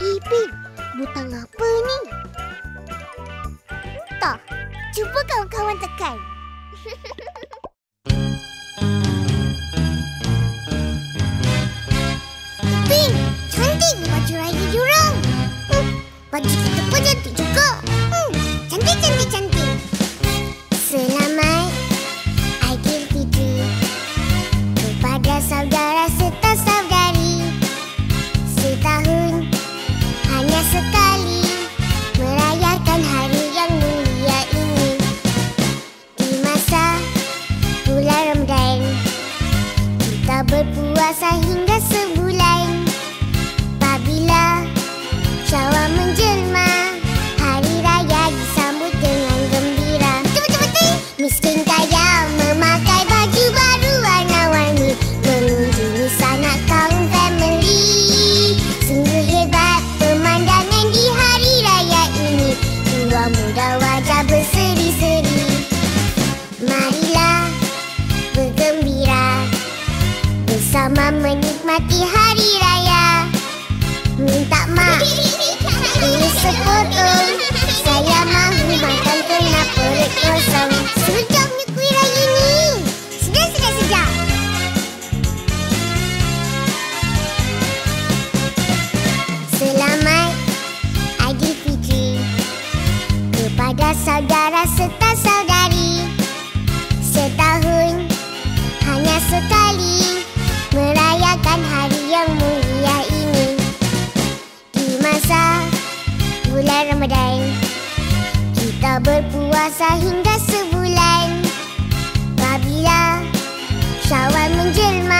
Tentang apa ni? Tak. Cuba kawan-kawan tekan. Pin, cantik baju raya diorang. Hmm, baju kita pun cantik berpuasa hingga sebulan. Apabila Syawal menjelma, hari raya disambut dengan gembira. Betul betul. Miskin bersama menikmati hari raya. Minta mak ini sepotong. Saya mahu makan kena perut kosong. Sedapnya kuih raya ni. Sedap, sedap, sedap. Selamat Aidilfitri kepada saudara serta saudari. Setahun hanya sekali Ramadan Kita berpuasa hingga sebulan. Babila Syawal menjelma